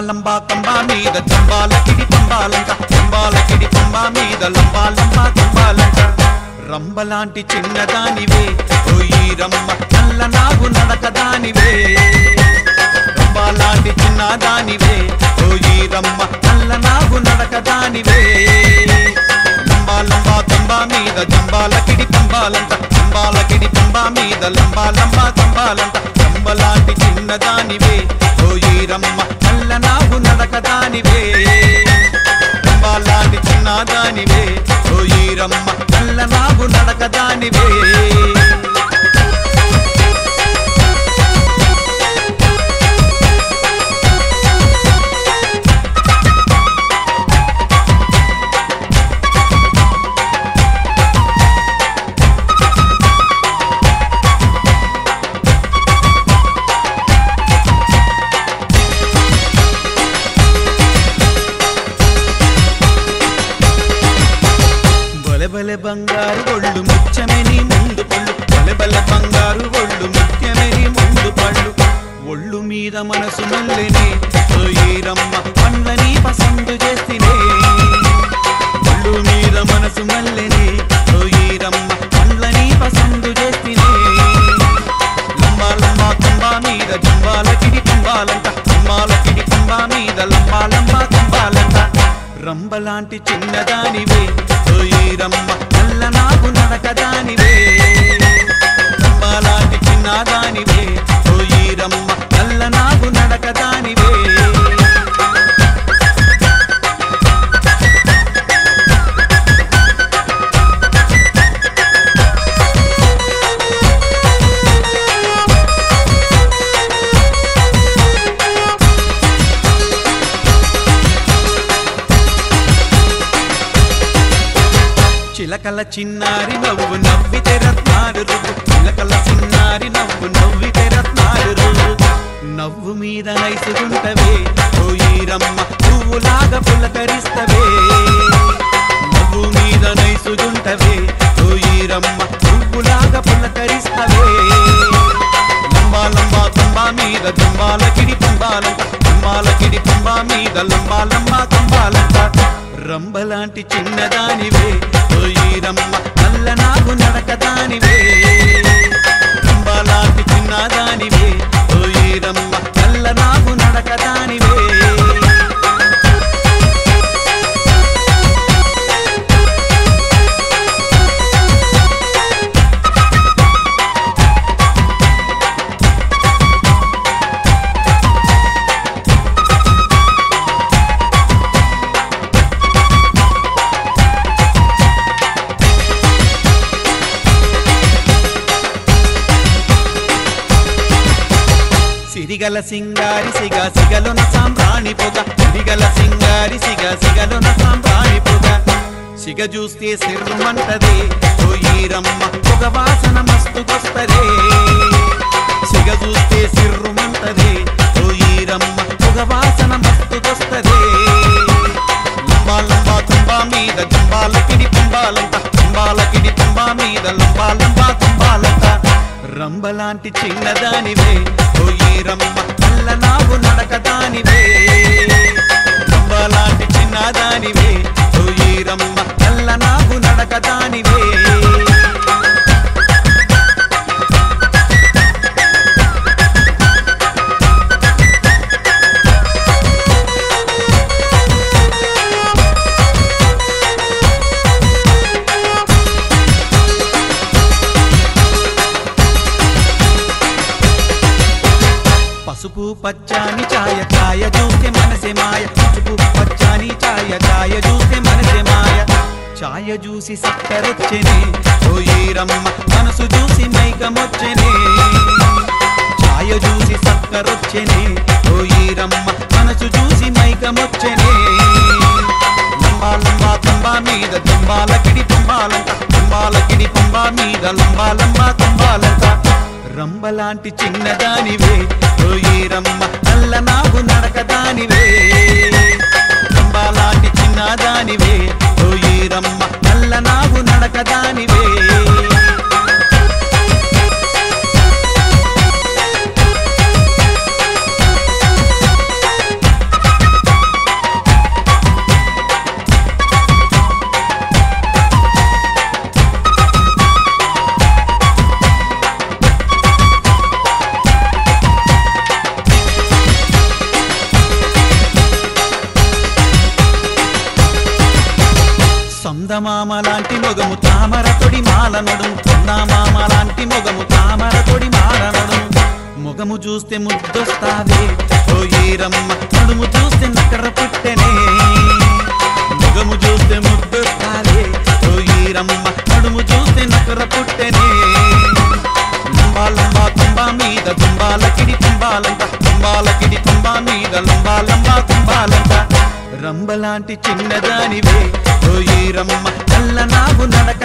లంబా తంబా మీద చంబాల కిడి పంబాలంక చంబాల కిడి పంబా మీద లంబా లంబా కంబాలంక రంబలాంటి చిన్నదానివే రొయ్యి రమ్మ నల్ల నాగు నడకదానివే. రంబాలాంటి చిన్నదానివే రొయ్యి రమ్మ నల్ల నాగు నడకదానివే. లంబా లంబా తంబా మీద జంబాలకిడి పంబాలంక చంబాల కిడి పంబా మీద లంబా లంబా తంబాలంక. కంబాలంక రంబలాంటి చిన్నదానివే. ఓయీరమ్మ నల్ల నాగు నడకదానివే. రంబాలాంటి చిన్నదానివే. ఓయీరమ్మ నల్ల నాగు నడకదానివే. బంగారు ఒళ్ళు ముచ్చమెని ముందు పళ్ళు బలె బలె బంగారు ఒళ్ళు ముత్యమని ముందు పళ్ళు ఒళ్ళు మీద మనసు మల్లెని రమ్మ పండ్లని పసందు చేసినే ఒళ్ళు మీద మనసు మల్లెని రమ్మ పండ్లని పసందు చేసినే లంబా లంబా తంబా మీద జంబాలకిడి తంబాలంట కిడి తంబా మీద లంబా లంబా తంబాలంట. రంబలాంటి చిన్నదానివే ఓయి రమ్మ నల్ల నాకు నడకదానివే. రంబలాంటి చిన్నదానివే. ఓయి రమ్మ నల్ల నాకు నడకదానివే. చిలకల చిన్నారి నవ్వు నవ్వితే రత్నాలు చిలకల చిన్నారి నవ్వు నవ్వితే రత్నాలు నవ్వు మీద నైసుకుంటవే ఓయి రమ్మ పువ్వులాగా పులకరిస్తవే. నవ్వు మీద నైసుకుంటవే ఓయి రమ్మ పువ్వులాగా పులకరిస్తవే. లంబా లంబా తంబా మీద తంబాలకిడి తంబాలంట కిడి తంబా మీద లంబా లంబా తంబాలంట రంబలాంటి చిన్నదానివే. సిరిగల సింగారి సిగ సిగలున సాంబ్రాణి పొగ. సిరిగల సింగారి సిగ సిగలున సాంబ్రాణి పొగ. సిగ చూస్తే సిర్రుమంటదే రమ్మ పొగ వాసన మస్తు మస్తుకొస్తదే. సిగ చూస్తే సిర్రుమంటదే రమ్మ పొగ వాసన మస్తుకొస్తదే. లంబా లంబా తుంబా మీద జంబాల కిడి తుంబాలంత తుంబాల కిడి తుంబా మీద లంబా లంబా తుంబాలంట రంబలాంటి చిన్నదానివే. ఓయి రమ్మ నల్ల నాగు నడకదానివే. రంబలాంటి చిన్నదానివే. ఓయి రమ్మ పచ్చాని ఛాయ ఛాయ చూస్తే మనసే మాయ. పసుపు పచ్చాని ఛాయ ఛాయ చూస్తే మనసే మాయ. ఛాయ చూసి సక్కరొచ్చెనే ఓయి రమ్మ మనసు చూసి మైకమొచ్చెనే ఛాయ చూసి సక్కరొచ్చెనే ఓయి రమ్మ మనసు చూసి మైకమొచ్చెనే లంబా లంబా తంబా మీద తంబాలకిడి తంబాలంట కిడి పంబా మీద లంబా లంబా తంబాలంట రంబలాంటి చిన్నదానివే. ఓయి రమ్మ నల్ల నాగు నడకదానివే రంబలాంటి చిన్నదానివే. ఓయి రమ్మ నల్ల నాగు నడకదానివే చందమామ లాంటి మొగము తామర తొడి మాలనడు నడుము చందమామ లాంటి మొగము తామర తొడి మాల మొగము చూస్తే ముద్దొస్తావే ఓ ఈరమ్మ నడుము చూస్తే నకర పుట్టెనే. మొగము చూస్తే ముద్దొస్తావే ఓ ఈరమ్మ నడుము చూస్తే నకర పుట్టెనే. లంబా లంబా తుంబా మీద తుంబాల కిడి తుంబాలంట తుంబాల కిడి తుంబా మీద లంబా లంబా తుంబాలంట. రంబలాంటి చిన్నదానివే. ఓ ఈరమ్మ నల్ల నాగు నడక